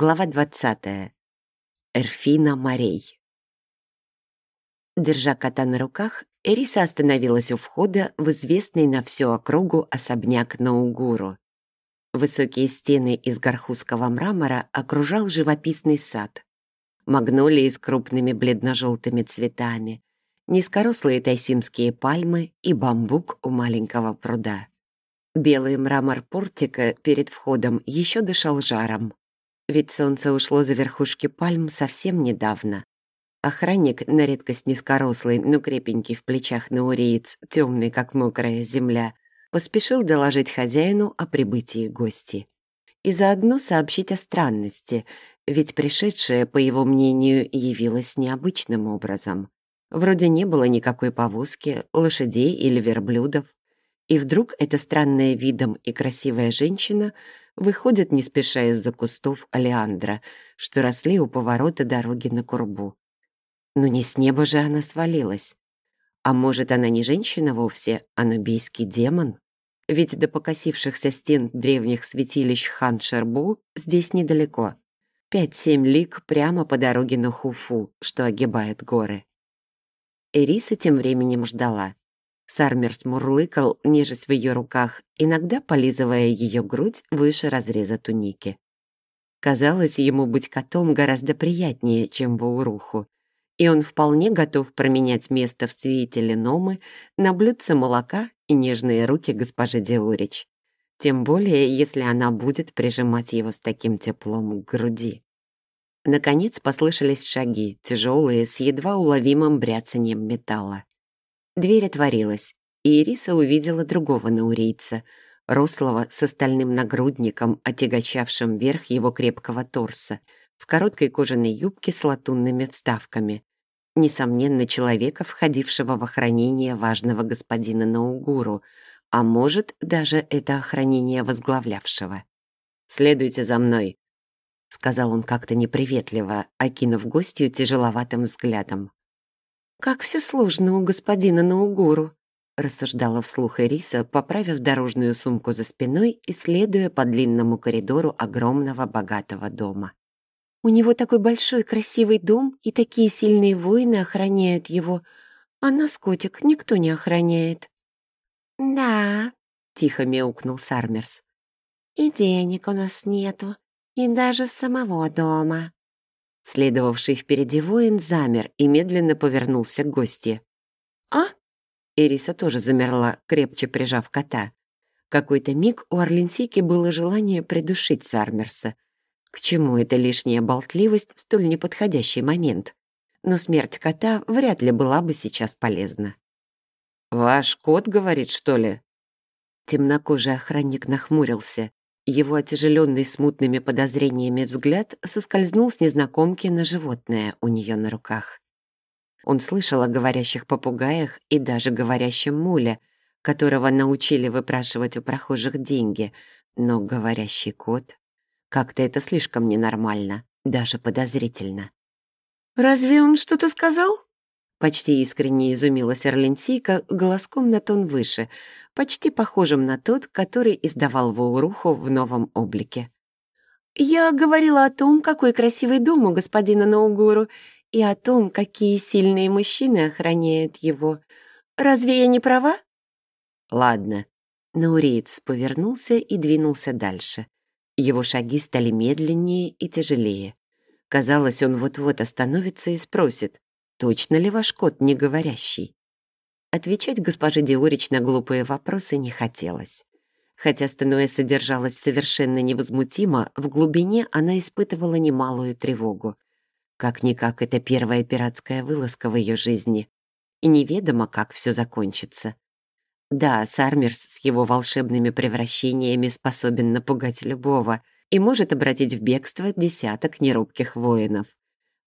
Глава 20. Эрфина Морей. Держа кота на руках, Эриса остановилась у входа в известный на всю округу особняк Наугуру. Высокие стены из горхузского мрамора окружал живописный сад. Магнолии с крупными бледно-желтыми цветами, низкорослые тайсимские пальмы и бамбук у маленького пруда. Белый мрамор портика перед входом еще дышал жаром, ведь солнце ушло за верхушки пальм совсем недавно. Охранник, на редкость низкорослый, но крепенький в плечах науриец, темный, как мокрая земля, поспешил доложить хозяину о прибытии гости. И заодно сообщить о странности, ведь пришедшая, по его мнению, явилась необычным образом. Вроде не было никакой повозки, лошадей или верблюдов. И вдруг эта странная видом и красивая женщина выходит не спеша из-за кустов олеандра, что росли у поворота дороги на Курбу. Но не с неба же она свалилась. А может, она не женщина вовсе, а нубийский демон? Ведь до покосившихся стен древних святилищ Хан-Шербу здесь недалеко. Пять-семь лиг прямо по дороге на Хуфу, что огибает горы. Эриса тем временем ждала. Сармерс мурлыкал, нежесть в ее руках, иногда полизывая ее грудь выше разреза туники. Казалось, ему быть котом гораздо приятнее, чем Вауруху, и он вполне готов променять место в свете Номы на блюдце молока и нежные руки госпожи Деурич. Тем более, если она будет прижимать его с таким теплом к груди. Наконец послышались шаги, тяжелые, с едва уловимым бряцанием металла. Дверь отворилась, и Ириса увидела другого наурийца, рослого с остальным нагрудником, отягощавшим верх его крепкого торса, в короткой кожаной юбке с латунными вставками. Несомненно, человека, входившего в охранение важного господина Наугуру, а может, даже это охранение возглавлявшего. «Следуйте за мной», — сказал он как-то неприветливо, окинув гостью тяжеловатым взглядом. «Как все сложно у господина Наугуру», рассуждала вслух Ириса, поправив дорожную сумку за спиной и следуя по длинному коридору огромного богатого дома. «У него такой большой красивый дом, и такие сильные воины охраняют его, а нас, котик, никто не охраняет». «Да», — тихо мяукнул Сармерс. «И денег у нас нету, и даже самого дома». Следовавший впереди воин замер и медленно повернулся к гости. «А?» Эриса тоже замерла, крепче прижав кота. Какой-то миг у Орленсики было желание придушить Сармерса. К чему эта лишняя болтливость в столь неподходящий момент? Но смерть кота вряд ли была бы сейчас полезна. «Ваш кот, говорит, что ли?» Темнокожий охранник нахмурился. Его отяжеленный смутными подозрениями взгляд соскользнул с незнакомки на животное у нее на руках. Он слышал о говорящих попугаях и даже говорящем муле, которого научили выпрашивать у прохожих деньги, но говорящий кот... Как-то это слишком ненормально, даже подозрительно. «Разве он что-то сказал?» Почти искренне изумилась Орленсийка голоском на тон выше, почти похожим на тот, который издавал Вауруху в новом облике. «Я говорила о том, какой красивый дом у господина Наугуру, и о том, какие сильные мужчины охраняют его. Разве я не права?» «Ладно». Науриец повернулся и двинулся дальше. Его шаги стали медленнее и тяжелее. Казалось, он вот-вот остановится и спросит, точно ли ваш кот не говорящий? Отвечать госпоже Диорич на глупые вопросы не хотелось. Хотя Стенуэ содержалась совершенно невозмутимо, в глубине она испытывала немалую тревогу. Как-никак, это первая пиратская вылазка в ее жизни. И неведомо, как все закончится. Да, Сармерс с его волшебными превращениями способен напугать любого и может обратить в бегство десяток неробких воинов.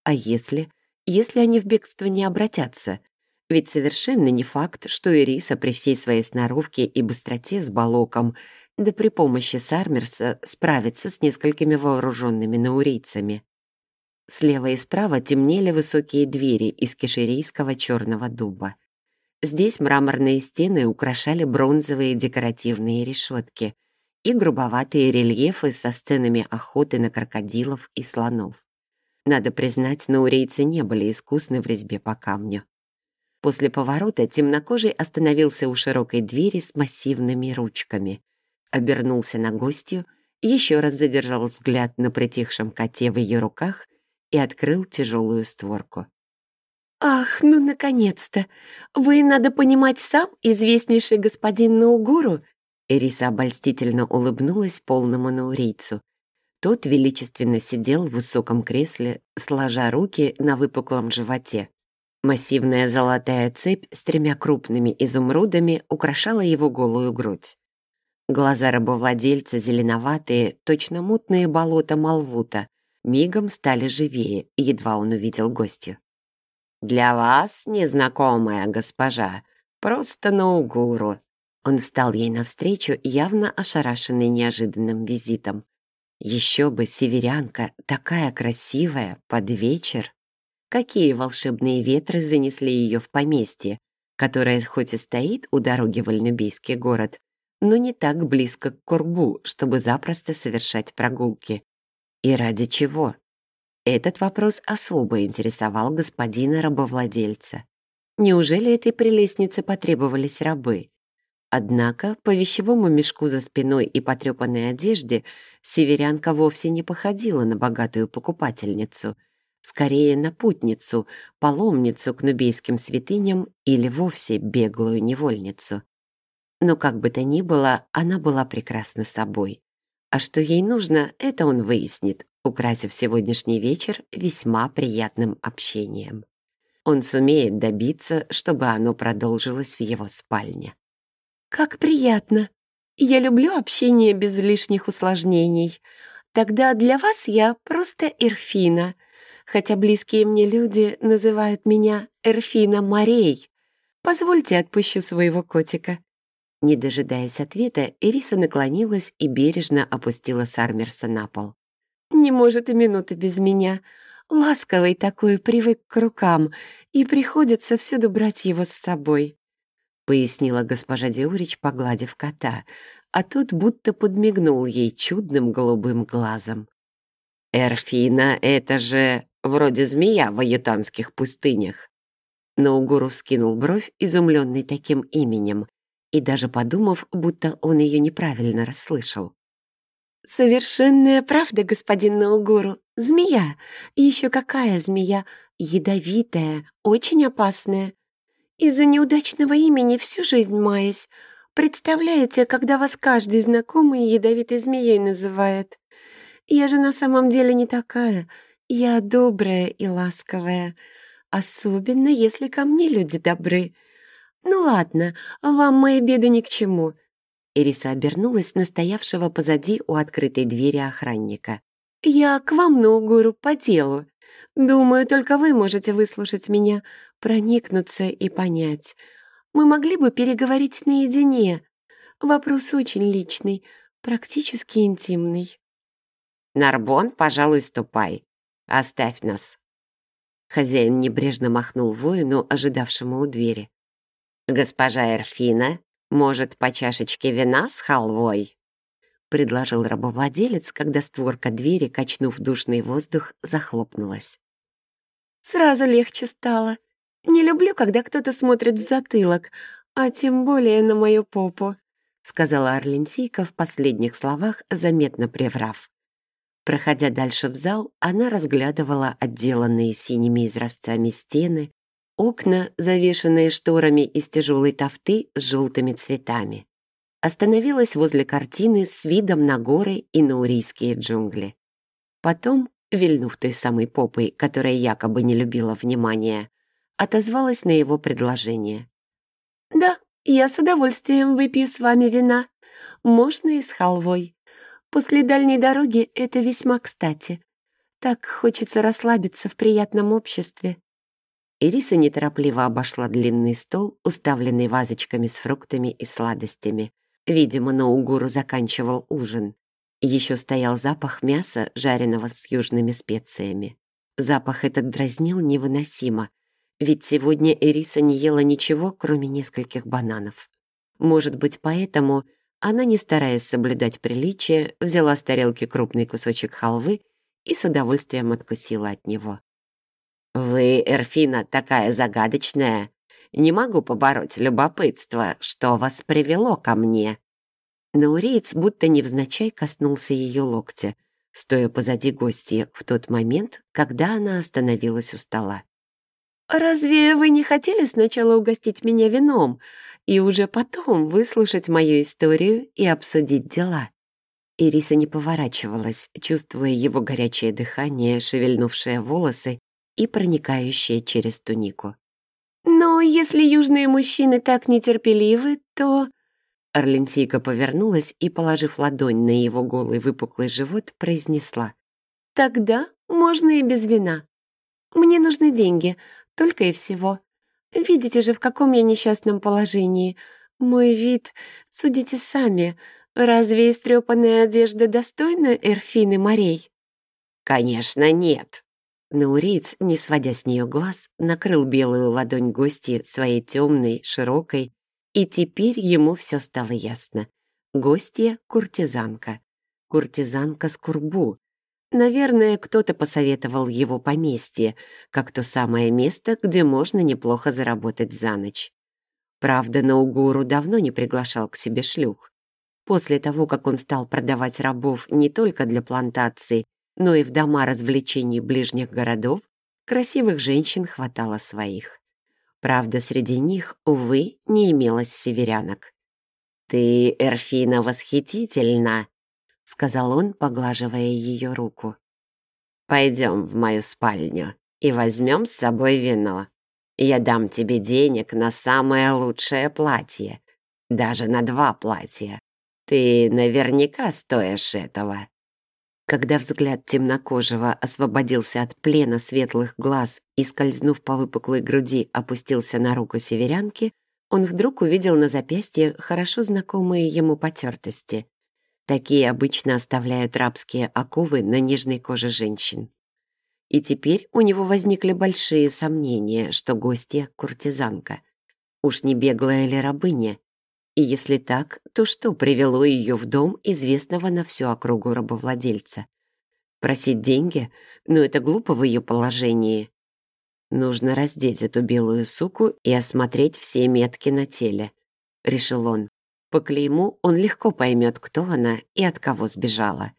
А если... Если они в бегство не обратятся? Ведь совершенно не факт, что Ириса при всей своей сноровке и быстроте с Балоком, да при помощи Сармерса справится с несколькими вооруженными наурийцами. Слева и справа темнели высокие двери из кишерийского черного дуба. Здесь мраморные стены украшали бронзовые декоративные решетки, и грубоватые рельефы со сценами охоты на крокодилов и слонов. Надо признать, наурейцы не были искусны в резьбе по камню. После поворота темнокожий остановился у широкой двери с массивными ручками, обернулся на гостью, еще раз задержал взгляд на притихшем коте в ее руках и открыл тяжелую створку. «Ах, ну, наконец-то! Вы, надо понимать, сам известнейший господин Наугуру?» Эриса обольстительно улыбнулась полному наурийцу. Тот величественно сидел в высоком кресле, сложа руки на выпуклом животе. Массивная золотая цепь с тремя крупными изумрудами украшала его голую грудь. Глаза рабовладельца зеленоватые, точно мутные болота Малвута, мигом стали живее, едва он увидел гостью. «Для вас, незнакомая госпожа, просто на угуру». Он встал ей навстречу, явно ошарашенный неожиданным визитом. Еще бы северянка, такая красивая, под вечер. Какие волшебные ветры занесли ее в поместье, которое хоть и стоит у дороги в Альнубийский город, но не так близко к Курбу, чтобы запросто совершать прогулки. И ради чего? Этот вопрос особо интересовал господина рабовладельца. Неужели этой прелестнице потребовались рабы? Однако по вещевому мешку за спиной и потрепанной одежде северянка вовсе не походила на богатую покупательницу, скорее на путницу, паломницу к нубейским святыням или вовсе беглую невольницу. Но как бы то ни было, она была прекрасна собой. А что ей нужно, это он выяснит, украсив сегодняшний вечер весьма приятным общением. Он сумеет добиться, чтобы оно продолжилось в его спальне. «Как приятно! Я люблю общение без лишних усложнений. Тогда для вас я просто Эрфина, хотя близкие мне люди называют меня Эрфина Морей. Позвольте отпущу своего котика». Не дожидаясь ответа, Эриса наклонилась и бережно опустила Сармерса на пол. «Не может и минуты без меня. Ласковый такой, привык к рукам, и приходится всюду брать его с собой». — пояснила госпожа Диурич, погладив кота, а тот будто подмигнул ей чудным голубым глазом. «Эрфина — это же вроде змея в аютанских пустынях». Наугуру вскинул бровь, изумленный таким именем, и даже подумав, будто он ее неправильно расслышал. «Совершенная правда, господин Наугуру. Змея. Еще какая змея? Ядовитая, очень опасная. Из-за неудачного имени всю жизнь маюсь. Представляете, когда вас каждый знакомый ядовитой змеей называет? Я же на самом деле не такая. Я добрая и ласковая. Особенно, если ко мне люди добры. Ну ладно, вам мои беды ни к чему». Ириса обернулась на стоявшего позади у открытой двери охранника. «Я к вам на угору по делу. Думаю, только вы можете выслушать меня, проникнуться и понять. Мы могли бы переговорить наедине. Вопрос очень личный, практически интимный. «Нарбон, пожалуй, ступай. Оставь нас». Хозяин небрежно махнул воину, ожидавшему у двери. «Госпожа Эрфина, может, по чашечке вина с халвой?» Предложил рабовладелец, когда створка двери, качнув душный воздух, захлопнулась. «Сразу легче стало. Не люблю, когда кто-то смотрит в затылок, а тем более на мою попу», сказала Орленсийка в последних словах, заметно приврав. Проходя дальше в зал, она разглядывала отделанные синими изразцами стены, окна, завешенные шторами из тяжелой тофты с желтыми цветами. Остановилась возле картины с видом на горы и на урийские джунгли. Потом, вильнув той самой попой, которая якобы не любила внимания, отозвалась на его предложение. «Да, я с удовольствием выпью с вами вина. Можно и с халвой. После дальней дороги это весьма кстати. Так хочется расслабиться в приятном обществе». Ириса неторопливо обошла длинный стол, уставленный вазочками с фруктами и сладостями. Видимо, на угуру заканчивал ужин. Еще стоял запах мяса, жареного с южными специями. Запах этот дразнил невыносимо, ведь сегодня Эриса не ела ничего, кроме нескольких бананов. Может быть, поэтому она, не стараясь соблюдать приличие, взяла с тарелки крупный кусочек халвы и с удовольствием откусила от него. «Вы, Эрфина, такая загадочная. Не могу побороть любопытство, что вас привело ко мне». Науреец будто невзначай коснулся ее локтя, стоя позади гостья в тот момент, когда она остановилась у стола. «Разве вы не хотели сначала угостить меня вином и уже потом выслушать мою историю и обсудить дела?» Ириса не поворачивалась, чувствуя его горячее дыхание, шевельнувшее волосы и проникающее через тунику. «Но если южные мужчины так нетерпеливы, то...» Орленсийка повернулась и, положив ладонь на его голый выпуклый живот, произнесла. «Тогда можно и без вина. Мне нужны деньги, только и всего. Видите же, в каком я несчастном положении. Мой вид, судите сами, разве истрепанная одежда достойна Эрфины морей?» «Конечно, нет», Науриец, не сводя с нее глаз, накрыл белую ладонь гости своей темной, широкой, и теперь ему все стало ясно. Гостья — куртизанка. Куртизанка с курбу. Наверное, кто-то посоветовал его поместье, как то самое место, где можно неплохо заработать за ночь. Правда, Наугуру давно не приглашал к себе шлюх. После того, как он стал продавать рабов не только для плантаций, но и в дома развлечений ближних городов красивых женщин хватало своих. Правда, среди них, увы, не имелось северянок. «Ты, Эрфина, восхитительна!» — сказал он, поглаживая ее руку. «Пойдем в мою спальню и возьмем с собой вино. Я дам тебе денег на самое лучшее платье, даже на два платья. Ты наверняка стоишь этого». Когда взгляд темнокожего освободился от плена светлых глаз и, скользнув по выпуклой груди, опустился на руку северянки, он вдруг увидел на запястье хорошо знакомые ему потертости. Такие обычно оставляют рабские оковы на нежной коже женщин. И теперь у него возникли большие сомнения, что гостья — куртизанка. Уж не беглая ли рабыня? И если так, то что привело ее в дом известного на всю округу рабовладельца? Просить деньги? Ну, это глупо в ее положении. Нужно раздеть эту белую суку и осмотреть все метки на теле, решил он. По клейму он легко поймет, кто она и от кого сбежала.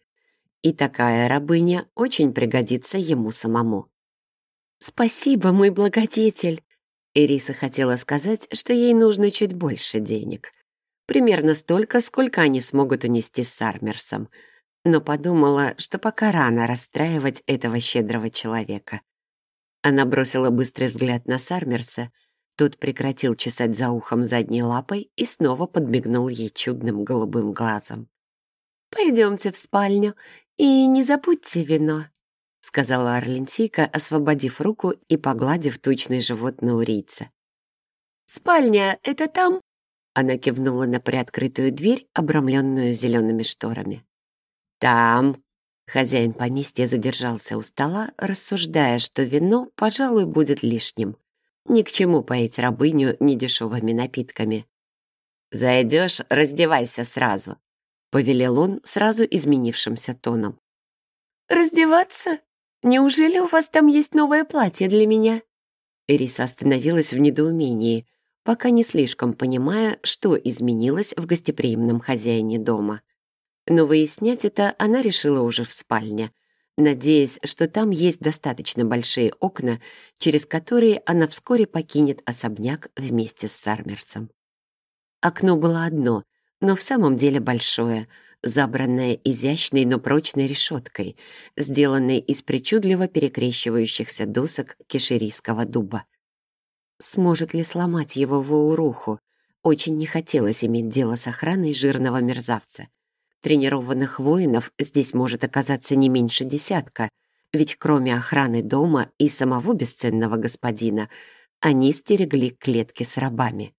И такая рабыня очень пригодится ему самому. «Спасибо, мой благодетель!» Ириса хотела сказать, что ей нужно чуть больше денег, примерно столько, сколько они смогут унести с Армерсом, но подумала, что пока рано расстраивать этого щедрого человека. Она бросила быстрый взгляд на Сармерса, тот прекратил чесать за ухом задней лапой и снова подмигнул ей чудным голубым глазом. «Пойдемте в спальню и не забудьте вино», — сказала Арленсийка, освободив руку и погладив тучный живот наурийца. «Спальня — это там, она кивнула на приоткрытую дверь, обрамленную зелеными шторами. «Там!» Хозяин поместья задержался у стола, рассуждая, что вино, пожалуй, будет лишним. Ни к чему поить рабыню недешевыми напитками. «Зайдешь, раздевайся сразу», — повелел он сразу изменившимся тоном. «Раздеваться? Неужели у вас там есть новое платье для меня?» Эриса остановилась в недоумении, пока не слишком понимая, что изменилось в гостеприимном хозяине дома. Но выяснять это она решила уже в спальне, надеясь, что там есть достаточно большие окна, через которые она вскоре покинет особняк вместе с Сармерсом. Окно было одно, но в самом деле большое, забранное изящной, но прочной решеткой, сделанной из причудливо перекрещивающихся досок кишерийского дуба. Сможет ли сломать его в Ауруху? Очень не хотелось иметь дело с охраной жирного мерзавца. Тренированных воинов здесь может оказаться не меньше десятка, ведь кроме охраны дома и самого бесценного господина, они стерегли клетки с рабами.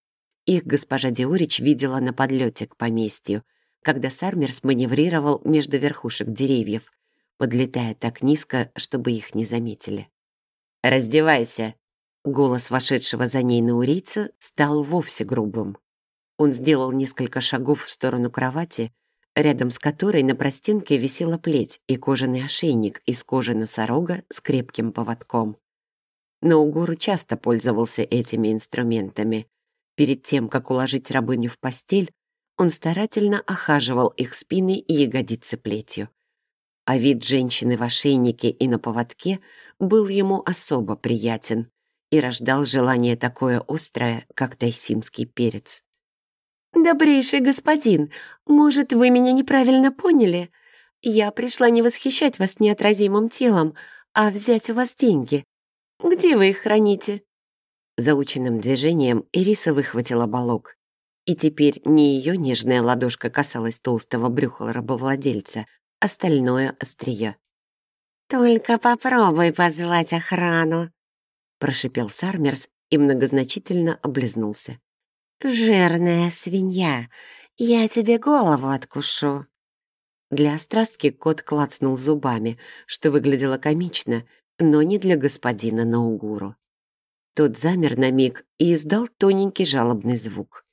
Их госпожа Диорич видела на подлете к поместью, когда Сармерс маневрировал между верхушек деревьев, подлетая так низко, чтобы их не заметили. «Раздевайся!» Голос вошедшего за ней наурийца стал вовсе грубым. Он сделал несколько шагов в сторону кровати, рядом с которой на простенке висела плеть и кожаный ошейник из кожи носорога с крепким поводком. Наугуру часто пользовался этими инструментами. Перед тем, как уложить рабыню в постель, он старательно охаживал их спины и ягодицы плетью. А вид женщины в ошейнике и на поводке был ему особо приятен и рождал желание такое острое, как тайсимский перец. «Добрейший господин, может, вы меня неправильно поняли? Я пришла не восхищать вас неотразимым телом, а взять у вас деньги. Где вы их храните?» Заученным движением Ириса выхватила балок. И теперь не ее нежная ладошка касалась толстого брюха рабовладельца, остальное — острие. «Только попробуй позвать охрану», — прошипел Сармерс и многозначительно облизнулся. «Жирная свинья, я тебе голову откушу». Для острастки кот клацнул зубами, что выглядело комично, но не для господина Наугуру. Тот замер на миг и издал тоненький жалобный звук.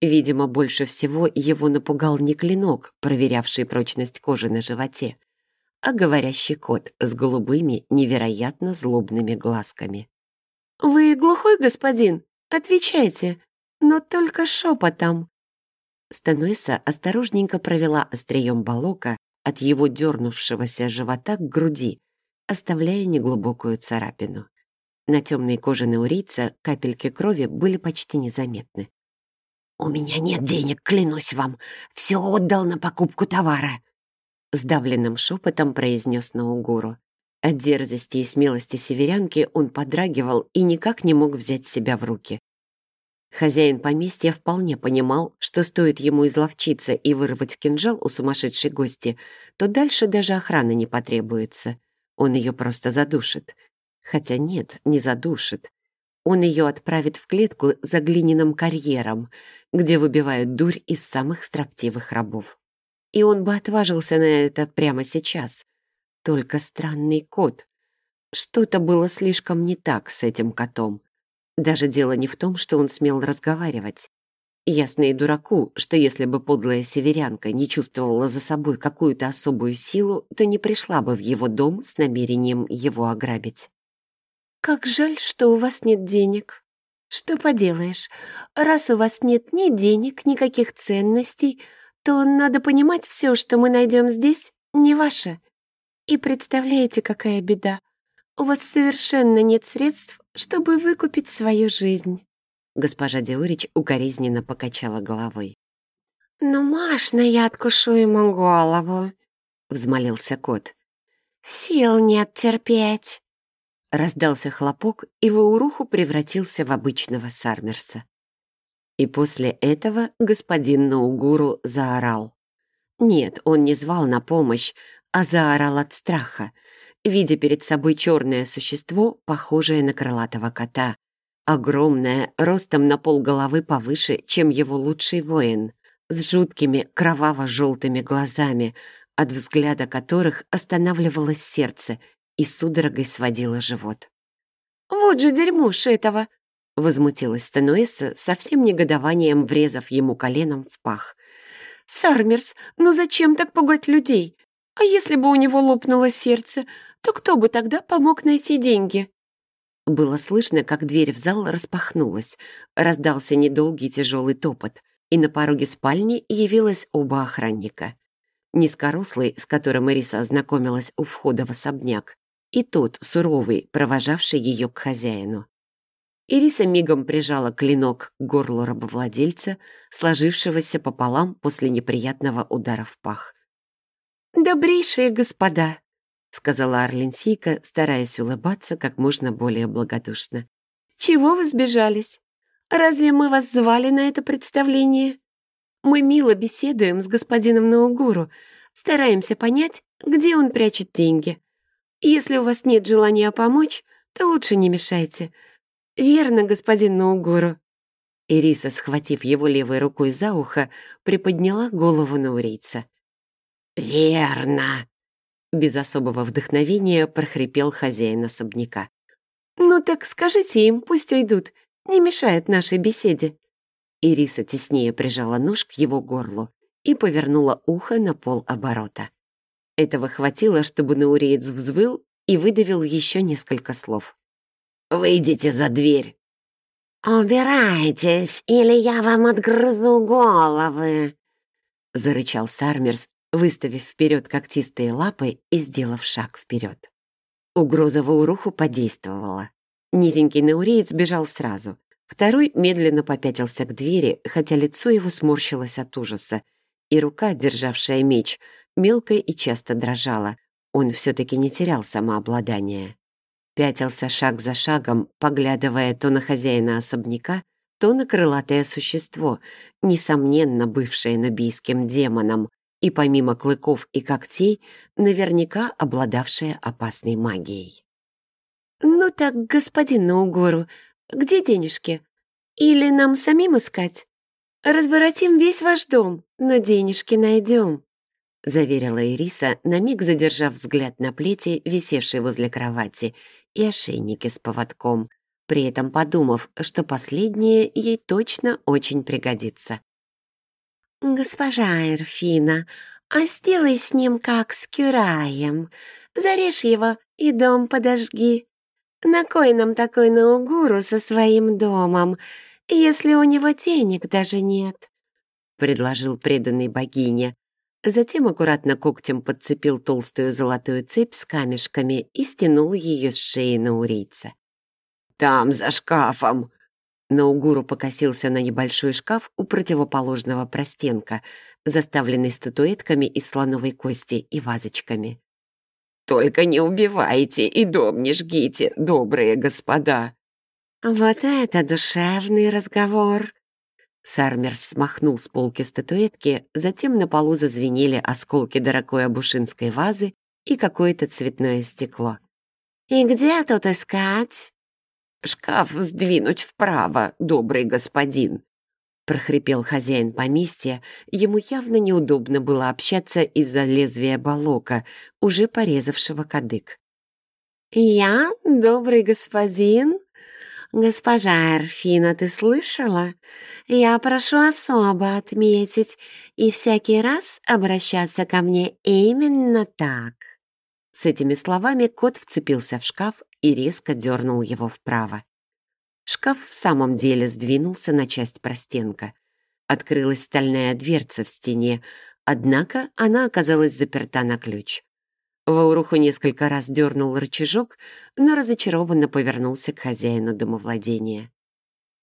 Видимо, больше всего его напугал не клинок, проверявший прочность кожи на животе, а говорящий кот с голубыми, невероятно злобными глазками. «Вы глухой, господин? Отвечайте!» но только шепотом. Стануэса осторожненько провела острием балока от его дернувшегося живота к груди, оставляя неглубокую царапину. На темной коже наурийца капельки крови были почти незаметны. «У меня нет денег, клянусь вам. Все отдал на покупку товара», — сдавленным шепотом произнес Наугуру. От дерзости и смелости северянки он подрагивал и никак не мог взять себя в руки. Хозяин поместья вполне понимал, что стоит ему изловчиться и вырвать кинжал у сумасшедшей гости, то дальше даже охраны не потребуется. Он ее просто задушит. Хотя нет, не задушит. Он ее отправит в клетку за глиняным карьером, где выбивают дурь из самых строптивых рабов. И он бы отважился на это прямо сейчас. Только странный кот. Что-то было слишком не так с этим котом. Даже дело не в том, что он смел разговаривать. Ясно и дураку, что если бы подлая северянка не чувствовала за собой какую-то особую силу, то не пришла бы в его дом с намерением его ограбить. «Как жаль, что у вас нет денег. Что поделаешь, раз у вас нет ни денег, никаких ценностей, то надо понимать, все, что мы найдем здесь, не ваше. И представляете, какая беда. У вас совершенно нет средств чтобы выкупить свою жизнь». Госпожа Диорич укоризненно покачала головой. «Ну, Машна, я откушу ему голову», — взмолился кот. «Сил нет терпеть». Раздался хлопок, и Вауруху превратился в обычного Сармерса. И после этого господин Наугуру заорал. Нет, он не звал на помощь, а заорал от страха — видя перед собой черное существо, похожее на крылатого кота. Огромное, ростом на полголовы повыше, чем его лучший воин, с жуткими кроваво-желтыми глазами, от взгляда которых останавливалось сердце и судорогой сводило живот. «Вот же дерьмо этого!» — возмутилась Стануэса, совсем негодованием врезав ему коленом в пах. «Сармерс, ну зачем так пугать людей? А если бы у него лопнуло сердце, то кто бы тогда помог найти деньги?» Было слышно, как дверь в зал распахнулась, раздался недолгий тяжелый топот, и на пороге спальни явилось оба охранника. Низкорослый, с которым Ириса ознакомилась у входа в особняк, и тот, суровый, провожавший ее к хозяину. Ириса мигом прижала клинок к горлу рабовладельца, сложившегося пополам после неприятного удара в пах. «Добрейшие господа!» — сказала Арленсийка, стараясь улыбаться как можно более благодушно. «Чего вы сбежались? Разве мы вас звали на это представление? Мы мило беседуем с господином Наугуру, стараемся понять, где он прячет деньги. Если у вас нет желания помочь, то лучше не мешайте. Верно, господин Наугуру?» Ириса, схватив его левой рукой за ухо, приподняла голову наурийца. «Верно!» Без особого вдохновения прохрипел хозяин особняка. «Ну так скажите им, пусть уйдут, не мешают нашей беседе». Ириса теснее прижала нож к его горлу и повернула ухо на пол оборота. Этого хватило, чтобы Науреец взвыл и выдавил еще несколько слов. «Выйдите за дверь!» «Убирайтесь, или я вам отгрызу головы!» Зарычал Сармерс, выставив вперед когтистые лапы и сделав шаг вперед. Угроза Вауруху подействовала. Низенький Науреец бежал сразу. Второй медленно попятился к двери, хотя лицо его сморщилось от ужаса, и рука, державшая меч, мелко и часто дрожала. Он все-таки не терял самообладание. Пятился шаг за шагом, поглядывая то на хозяина особняка, то на крылатое существо, несомненно бывшее набийским демоном, и помимо клыков и когтей, наверняка обладавшее опасной магией. «Ну так, господин Наугору, где денежки? Или нам самим искать? Разворотим весь ваш дом, но денежки найдем», — заверила Ириса, на миг задержав взгляд на плети, висевшей возле кровати, и ошейнике с поводком, при этом подумав, что последнее ей точно очень пригодится. «Госпожа Эрфина, а сделай с ним как с Кюраем. Зарежь его и дом подожги. На кой нам такой наугуру со своим домом, если у него денег даже нет?» — предложил преданный богине, Затем аккуратно когтем подцепил толстую золотую цепь с камешками и стянул ее с шеи наурийца. «Там, за шкафом!» Наугуру покосился на небольшой шкаф у противоположного простенка, заставленный статуэтками из слоновой кости и вазочками. «Только не убивайте и дом не жгите, добрые господа!» «Вот это душевный разговор!» Сармерс смахнул с полки статуэтки, затем на полу зазвенели осколки дорогой абушинской вазы и какое-то цветное стекло. «И где тут искать?» «Шкаф сдвинуть вправо, добрый господин», — прохрипел хозяин поместья. Ему явно неудобно было общаться из-за лезвия балока, уже порезавшего кадык. «Я, добрый господин?» «Госпожа Эрфина, ты слышала? Я прошу особо отметить и всякий раз обращаться ко мне именно так». С этими словами кот вцепился в шкаф и резко дернул его вправо. Шкаф в самом деле сдвинулся на часть простенка. Открылась стальная дверца в стене, однако она оказалась заперта на ключ. Вауруху несколько раз дернул рычажок, но разочарованно повернулся к хозяину домовладения.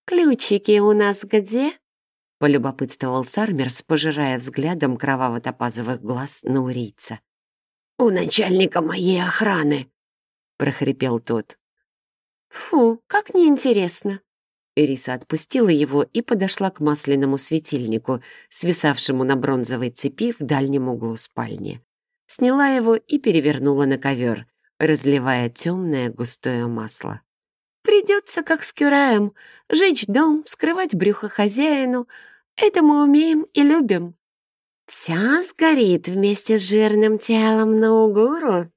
«Ключики у нас где?» — полюбопытствовал Сармерс, пожирая взглядом кроваво-топазовых глаз наурийца. «У начальника моей охраны!» — прохрипел тот. «Фу, как неинтересно!» Ириса отпустила его и подошла к масляному светильнику, свисавшему на бронзовой цепи в дальнем углу спальни сняла его и перевернула на ковер, разливая темное густое масло. «Придется, как с Кюраем, жечь дом, вскрывать брюхо хозяину. Это мы умеем и любим». «Вся сгорит вместе с жирным телом на угуру?»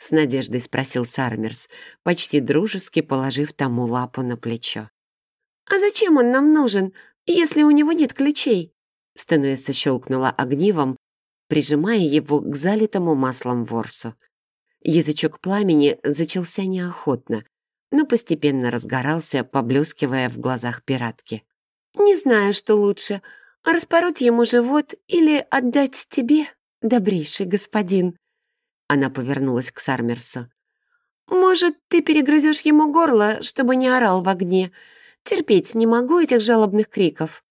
С надеждой спросил Сармерс, почти дружески положив тому лапу на плечо. «А зачем он нам нужен, если у него нет ключей?» Стануэса щелкнула огнивом, прижимая его к залитому маслом ворсу. Язычок пламени зачался неохотно, но постепенно разгорался, поблескивая в глазах пиратки. «Не знаю, что лучше, распороть ему живот или отдать тебе, добрейший господин». Она повернулась к Сармерсу. «Может, ты перегрызешь ему горло, чтобы не орал в огне? Терпеть не могу этих жалобных криков».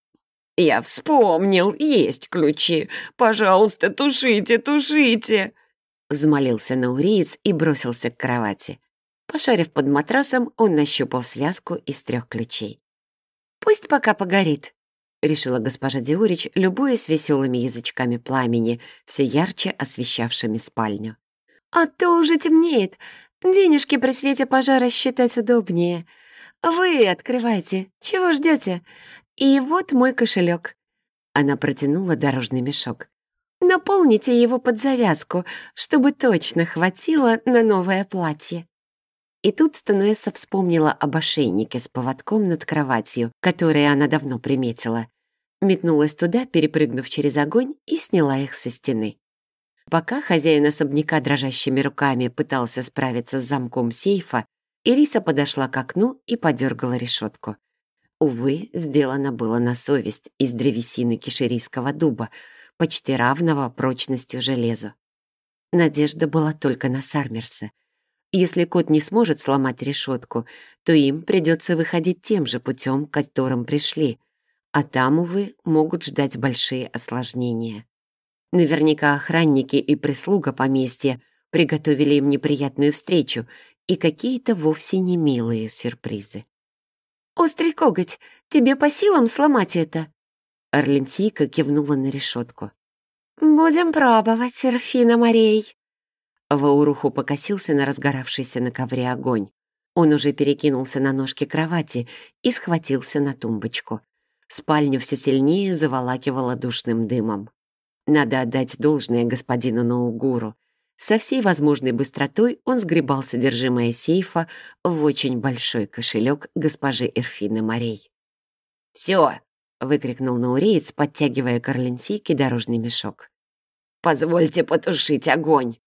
«Я вспомнил, есть ключи. Пожалуйста, тушите, тушите!» Взмолился науриец и бросился к кровати. Пошарив под матрасом, он нащупал связку из трех ключей. «Пусть пока погорит», — решила госпожа Диорич, любуясь веселыми язычками пламени, все ярче освещавшими спальню. «А то уже темнеет. Денежки при свете пожара считать удобнее. Вы открывайте. Чего ждете? И вот мой кошелек. Она протянула дорожный мешок. Наполните его под завязку, чтобы точно хватило на новое платье. И тут Стануэса вспомнила об ошейнике с поводком над кроватью, который она давно приметила. Метнулась туда, перепрыгнув через огонь, и сняла их со стены. Пока хозяин особняка дрожащими руками пытался справиться с замком сейфа, Ириса подошла к окну и подергала решетку. Увы, сделано было на совесть из древесины кишерийского дуба, почти равного прочностью железу. Надежда была только на Сармерса. Если кот не сможет сломать решетку, то им придется выходить тем же путем, которым пришли, а там, увы, могут ждать большие осложнения. Наверняка охранники и прислуга поместья приготовили им неприятную встречу и какие-то вовсе не милые сюрпризы. «Острый коготь, тебе по силам сломать это?» Орленсийка кивнула на решетку. «Будем пробовать, Серфина Морей». Вауруху покосился на разгоравшийся на ковре огонь. Он уже перекинулся на ножки кровати и схватился на тумбочку. Спальню все сильнее заволакивало душным дымом. Надо отдать должное господину Наугуру. Со всей возможной быстротой он сгребал содержимое сейфа в очень большой кошелек госпожи Эрфины Морей. «Все!» — выкрикнул науреец, подтягивая к дорожный мешок. «Позвольте потушить огонь!»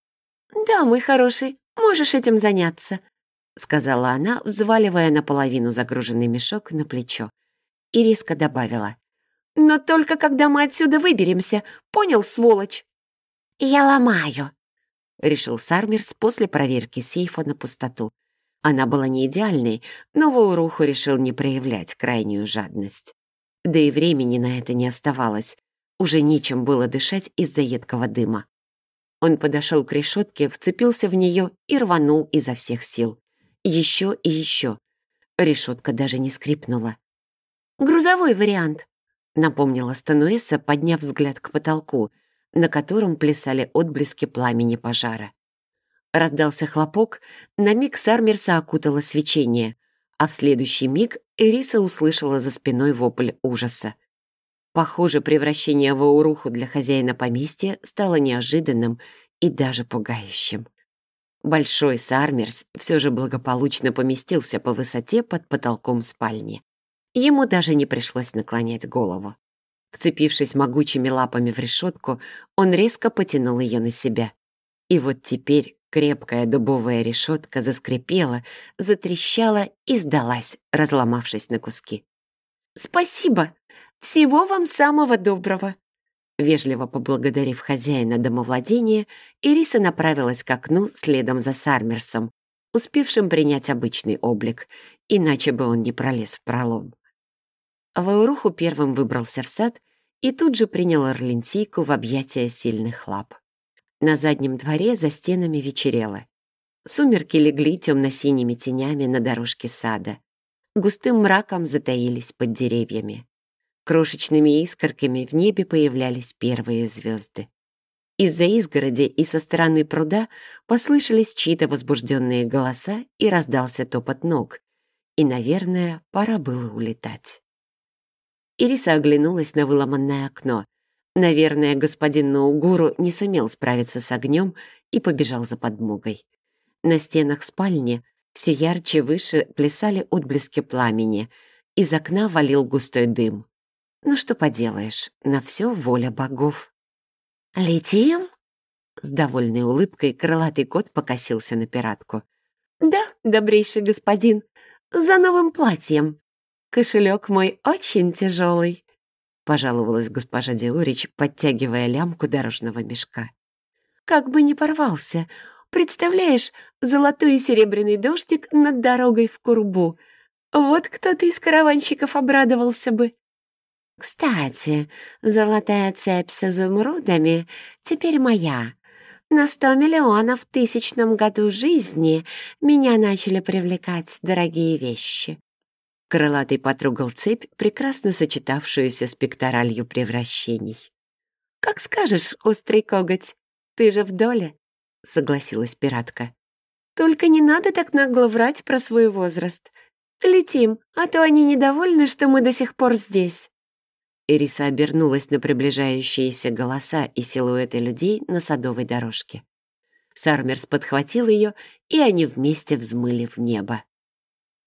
«Да, мой хороший, можешь этим заняться», — сказала она, взваливая наполовину загруженный мешок на плечо. И резко добавила. Но только когда мы отсюда выберемся, понял, сволочь?» «Я ломаю», — решил Сармерс после проверки сейфа на пустоту. Она была не идеальной, но Вауруху решил не проявлять крайнюю жадность. Да и времени на это не оставалось. Уже нечем было дышать из-за едкого дыма. Он подошел к решетке, вцепился в нее и рванул изо всех сил. Еще и еще. Решетка даже не скрипнула. «Грузовой вариант», напомнила Стануэса, подняв взгляд к потолку, на котором плясали отблески пламени пожара. Раздался хлопок, на миг Сармерса окутало свечение, а в следующий миг Эриса услышала за спиной вопль ужаса. Похоже, превращение в ауруху для хозяина поместья стало неожиданным и даже пугающим. Большой Сармерс все же благополучно поместился по высоте под потолком спальни. Ему даже не пришлось наклонять голову. Вцепившись могучими лапами в решетку, он резко потянул ее на себя. И вот теперь крепкая дубовая решетка заскрипела, затрещала и сдалась, разломавшись на куски. «Спасибо! Всего вам самого доброго!» Вежливо поблагодарив хозяина домовладения, Ириса направилась к окну следом за Сармерсом, успевшим принять обычный облик, иначе бы он не пролез в пролом. Вауруху первым выбрался в сад и тут же принял Орлентийку в объятия сильных лап. На заднем дворе за стенами вечерело. Сумерки легли темно-синими тенями на дорожке сада. Густым мраком затаились под деревьями. Крошечными искорками в небе появлялись первые звезды. Из-за изгороди и со стороны пруда послышались чьи-то возбужденные голоса и раздался топот ног. И, наверное, пора было улетать. Ириса оглянулась на выломанное окно. Наверное, господин Наугуру не сумел справиться с огнем и побежал за подмогой. На стенах спальни все ярче выше плясали отблески пламени. Из окна валил густой дым. Ну что поделаешь, на все воля богов. «Летим?» С довольной улыбкой крылатый кот покосился на пиратку. «Да, добрейший господин, за новым платьем», Кошелек мой очень тяжелый, пожаловалась госпожа Диорич, подтягивая лямку дорожного мешка. Как бы не порвался. Представляешь, золотой и серебряный дождик над дорогой в Курбу. Вот кто-то из караванщиков обрадовался бы. Кстати, золотая цепь с изумрудами теперь моя. На сто миллионов в тысячном году жизни меня начали привлекать дорогие вещи. Крылатый потрогал цепь, прекрасно сочетавшуюся с пекторалью превращений. «Как скажешь, острый коготь, ты же в доле», — согласилась пиратка. «Только не надо так нагло врать про свой возраст. Летим, а то они недовольны, что мы до сих пор здесь». Эриса обернулась на приближающиеся голоса и силуэты людей на садовой дорожке. Сармерс подхватил ее, и они вместе взмыли в небо.